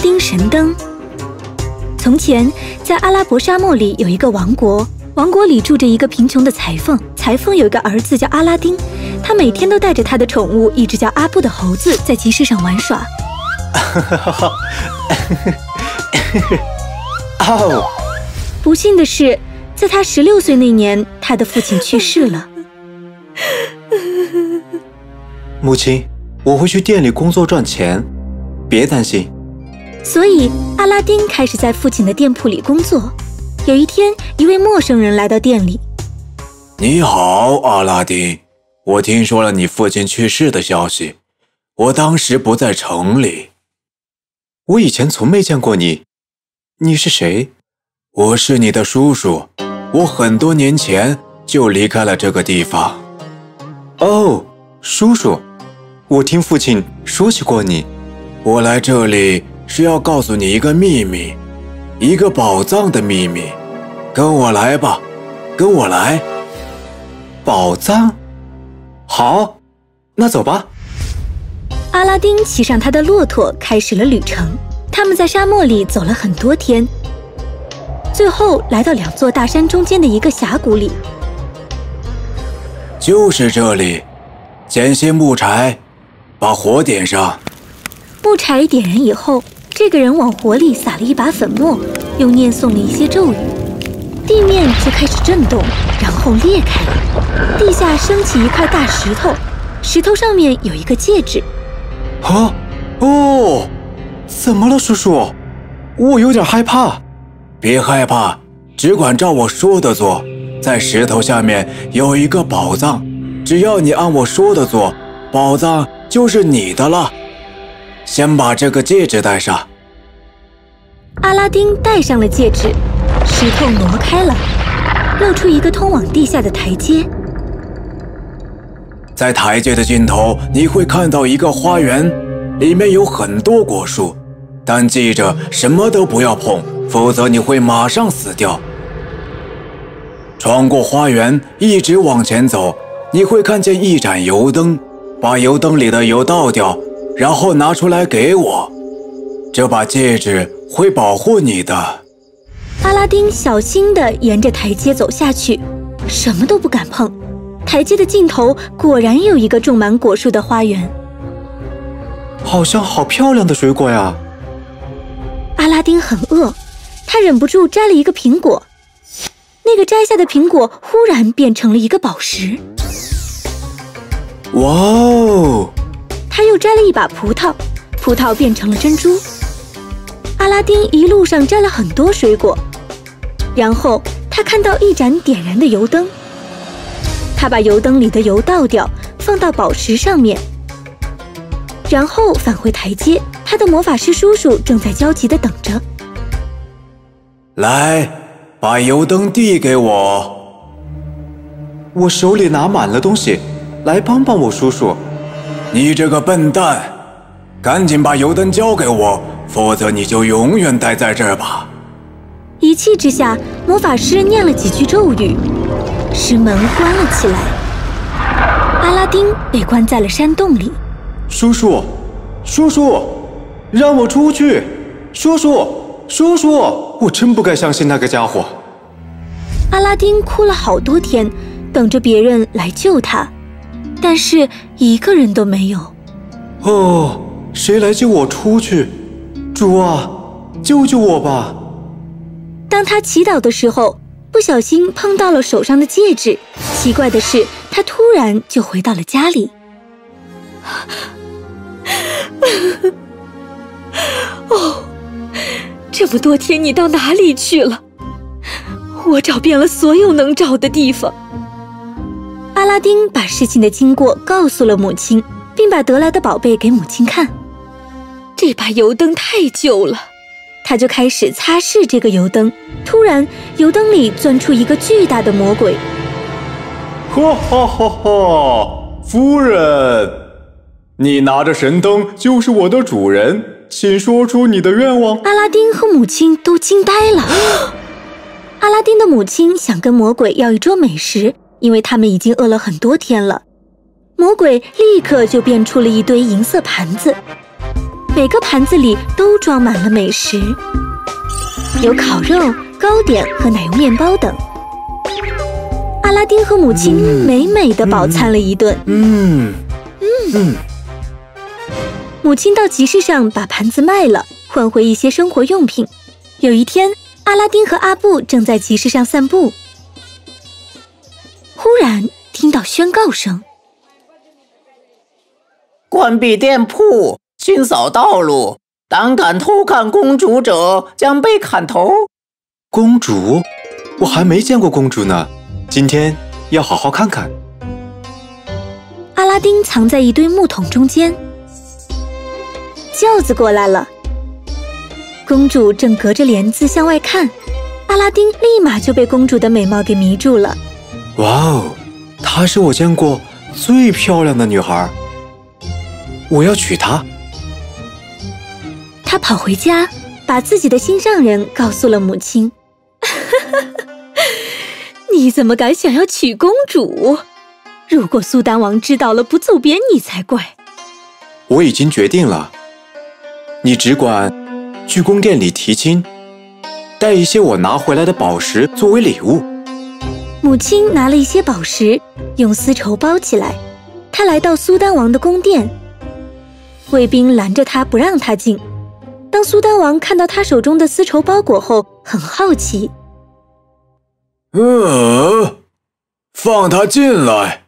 丁神灯。从前，在阿拉伯沙漠里有一个王国，王国里住着一个贫穷的裁缝。裁缝有一个儿子叫阿拉丁，他每天都带着他的宠物一只叫阿布的猴子在集市上玩耍。哈哈哈哈哈！哦，不幸的是，在他十六岁那年，他的父亲去世了。母亲，我会去店里工作赚钱，别担心。所以，阿拉丁开始在父亲的店铺里工作。有一天，一位陌生人来到店里。你好，阿拉丁，我听说了你父亲去世的消息。我当时不在城里。我以前从没见过你。你是谁？我是你的叔叔。我很多年前就离开了这个地方。哦，叔叔，我听父亲说起过你。我来这里。是要告诉你一个秘密，一个宝藏的秘密。跟我来吧，跟我来。宝藏？好，那走吧。阿拉丁骑上他的骆驼，开始了旅程。他们在沙漠里走了很多天，最后来到两座大山中间的一个峡谷里。就是这里，捡些木柴，把火点上。木柴点燃以后。这个人往火里撒了一把粉末，又念诵了一些咒语，地面就开始震动，然后裂开了，地下升起一块大石头，石头上面有一个戒指。啊，哦，怎么了，叔叔？我有点害怕。别害怕，只管照我说的做，在石头下面有一个宝藏，只要你按我说的做，宝藏就是你的了。先把这个戒指戴上。阿拉丁戴上了戒指，石头挪开了，露出一个通往地下的台阶。在台阶的尽头，你会看到一个花园，里面有很多果树，但记着什么都不要碰，否则你会马上死掉。穿过花园，一直往前走，你会看见一盏油灯，把油灯里的油倒掉，然后拿出来给我。这把戒指。会保护你的。阿拉丁小心地沿着台阶走下去，什么都不敢碰。台阶的尽头果然有一个种满果树的花园，好像好漂亮的水果呀。阿拉丁很饿，他忍不住摘了一个苹果。那个摘下的苹果忽然变成了一个宝石。哇哦！他又摘了一把葡萄，葡萄变成了珍珠。阿拉丁一路上摘了很多水果，然后他看到一盏点燃的油灯。他把油灯里的油倒掉，放到宝石上面，然后返回台阶。他的魔法师叔叔正在焦急地等着。来，把油灯递给我。我手里拿满了东西，来帮帮我叔叔。你这个笨蛋，赶紧把油灯交给我。否则你就永远待在这儿吧。一气之下，魔法师念了几句咒语，石门关了起来。阿拉丁被关在了山洞里。叔叔，叔叔，让我出去！叔叔，叔叔，我真不该相信那个家伙。阿拉丁哭了好多天，等着别人来救他，但是一个人都没有。哦，谁来救我出去？主啊，救救我吧！当他祈祷的时候，不小心碰到了手上的戒指。奇怪的是，他突然就回到了家里。哦，这么多天你到哪里去了？我找遍了所有能找的地方。阿拉丁把事情的经过告诉了母亲，并把得来的宝贝给母亲看。这把油灯太旧了，他就开始擦拭这个油灯。突然，油灯里钻出一个巨大的魔鬼。哈哈哈哈！夫人，你拿着神灯就是我的主人，请说出你的愿望。阿拉丁和母亲都惊呆了。阿拉丁的母亲想跟魔鬼要一桌美食，因为他们已经饿了很多天了。魔鬼立刻就变出了一堆银色盘子。每个盘子里都装满了美食，有烤肉、糕点和奶油面包等。阿拉丁和母亲美美的饱餐了一顿。嗯。嗯，母亲到集市上把盘子卖了，换回一些生活用品。有一天，阿拉丁和阿布正在集市上散步，忽然听到宣告声：“关闭店铺，清扫道路，胆敢偷看公主者将被砍头。”公主？我还没见过公主呢。今天要好好看看。阿拉丁藏在一堆木桶中间，轿子过来了。公主正隔着帘子向外看，阿拉丁立马就被公主的美貌给迷住了。哇哦，她是我见过最漂亮的女孩，我要娶她。他跑回家，把自己的心上人告诉了母亲。你怎么敢想要娶公主？如果苏丹王知道了，不揍扁你才怪！我已经决定了，你只管去宫殿里提亲，带一些我拿回来的宝石作为礼物。母亲拿了一些宝石，用丝绸包起来。她来到苏丹王的宫殿，卫兵拦着她不让她进。当苏丹王看到他手中的丝绸包裹后，很好奇。嗯，放他进来。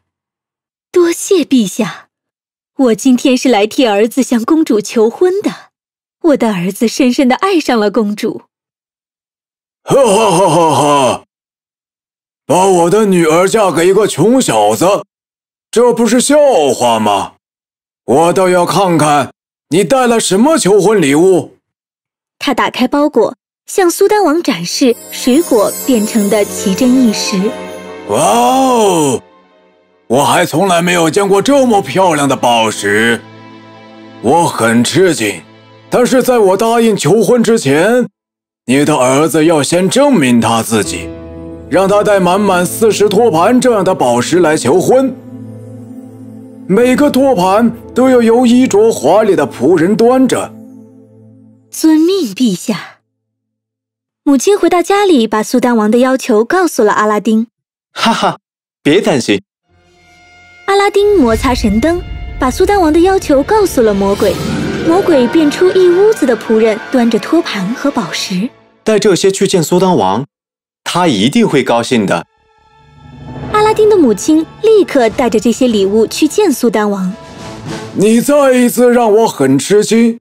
多谢陛下，我今天是来替儿子向公主求婚的。我的儿子深深的爱上了公主。哈哈哈哈哈！把我的女儿嫁给一个穷小子，这不是笑话吗？我倒要看看你带了什么求婚礼物。他打开包裹。向苏丹王展示水果变成的奇珍异石。哇哦！我还从来没有见过这么漂亮的宝石，我很吃惊。但是在我答应求婚之前，你的儿子要先证明他自己，让他带满满四十托盘这样的宝石来求婚。每个托盘都要由衣着华丽的仆人端着。遵命，陛下。母亲回到家里，把苏丹王的要求告诉了阿拉丁。哈哈，别担心。阿拉丁摩擦神灯，把苏丹王的要求告诉了魔鬼。魔鬼变出一屋子的仆人，端着托盘和宝石，带这些去见苏丹王，他一定会高兴的。阿拉丁的母亲立刻带着这些礼物去见苏丹王。你再一次让我很吃惊。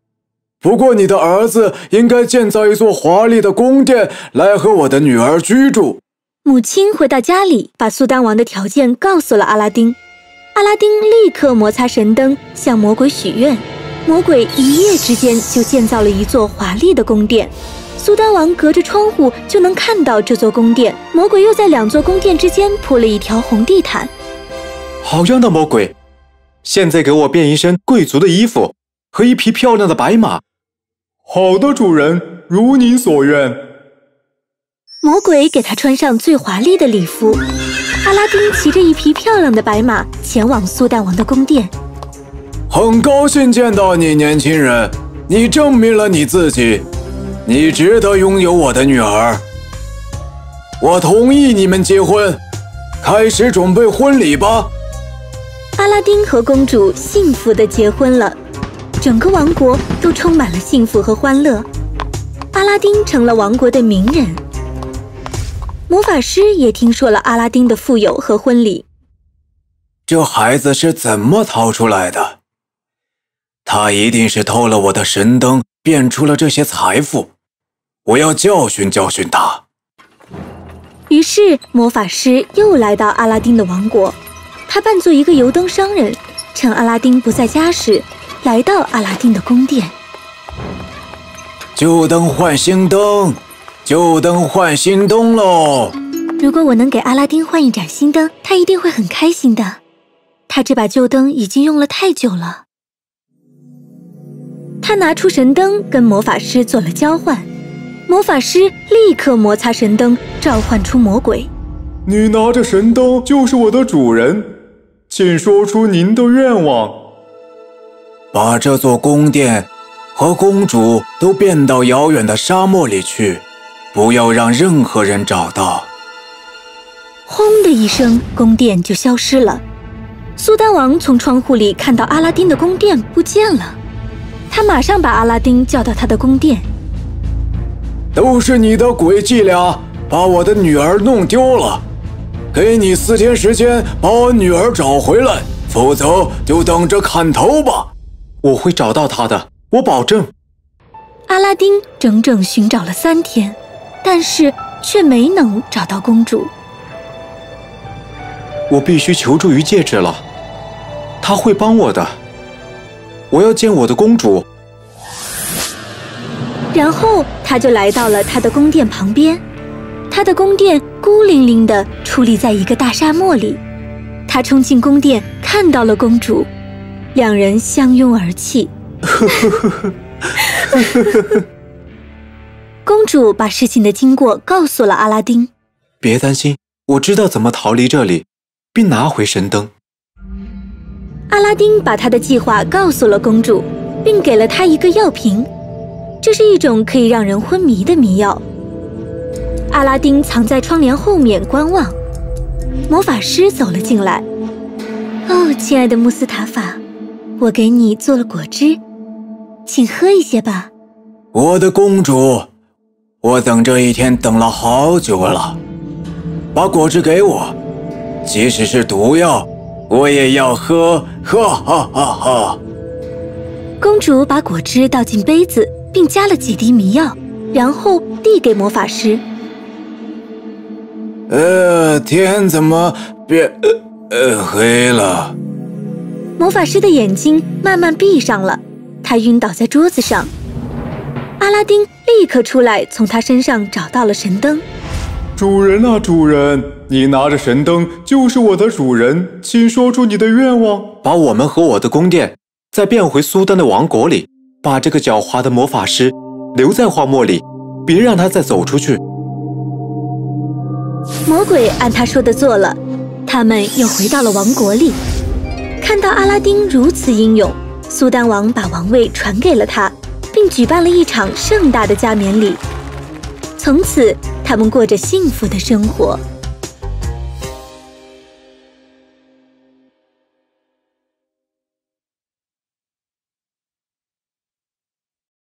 不过，你的儿子应该建造一座华丽的宫殿来和我的女儿居住。母亲回到家里，把苏丹王的条件告诉了阿拉丁。阿拉丁立刻摩擦神灯，向魔鬼许愿。魔鬼一夜之间就建造了一座华丽的宫殿。苏丹王隔着窗户就能看到这座宫殿。魔鬼又在两座宫殿之间铺了一条红地毯。好样的，魔鬼！现在给我变一身贵族的衣服和一匹漂亮的白马。好的，主人，如您所愿。魔鬼给他穿上最华丽的礼服。阿拉丁骑着一匹漂亮的白马前往苏丹王的宫殿。很高兴见到你，年轻人，你证明了你自己，你值得拥有我的女儿。我同意你们结婚，开始准备婚礼吧。阿拉丁和公主幸福的结婚了。整个王国都充满了幸福和欢乐，阿拉丁成了王国的名人。魔法师也听说了阿拉丁的富有和婚礼。这孩子是怎么逃出来的？他一定是偷了我的神灯，变出了这些财富。我要教训教训他。于是魔法师又来到阿拉丁的王国，他扮作一个油灯商人，趁阿拉丁不在家时。来到阿拉丁的宫殿，旧灯换新灯，旧灯换新灯喽！如果我能给阿拉丁换一盏新灯，他一定会很开心的。他这把旧灯已经用了太久了。他拿出神灯跟魔法师做了交换，魔法师立刻摩擦神灯，召唤出魔鬼。你拿着神灯就是我的主人，请说出您的愿望。把这座宫殿和公主都变到遥远的沙漠里去，不要让任何人找到。轰的一声，宫殿就消失了。苏丹王从窗户里看到阿拉丁的宫殿不见了，他马上把阿拉丁叫到他的宫殿。都是你的诡计俩，把我的女儿弄丢了。给你四天时间把我女儿找回来，否则就等着砍头吧。我会找到她的，我保证。阿拉丁整整寻找了三天，但是却没能找到公主。我必须求助于戒指了，他会帮我的。我要见我的公主。然后他就来到了他的宫殿旁边，他的宫殿孤零零地矗立在一个大沙漠里。他冲进宫殿，看到了公主，两人相拥而泣。公主把事情的经过告诉了阿拉丁。别担心，我知道怎么逃离这里。并拿回神灯。阿拉丁把他的计划告诉了公主，并给了她一个药瓶，这是一种可以让人昏迷的迷药。阿拉丁藏在窗帘后面观望，魔法师走了进来。哦，亲爱的穆斯塔法，我给你做了果汁，请喝一些吧。我的公主，我等这一天等了好久了，把果汁给我。即使是毒药，我也要喝！喝哈哈哈！公主把果汁倒进杯子，并加了几滴迷药，然后递给魔法师。呃，天怎么变呃黑了？魔法师的眼睛慢慢闭上了，他晕倒在桌子上。阿拉丁立刻出来，从他身上找到了神灯。主人啊，主人！你拿着神灯就是我的主人，请说出你的愿望。把我们和我的宫殿再变回苏丹的王国里，把这个狡猾的魔法师留在荒漠里，别让他再走出去。魔鬼按他说的做了，他们又回到了王国里。看到阿拉丁如此英勇，苏丹王把王位传给了他，并举办了一场盛大的加冕礼。从此，他们过着幸福的生活。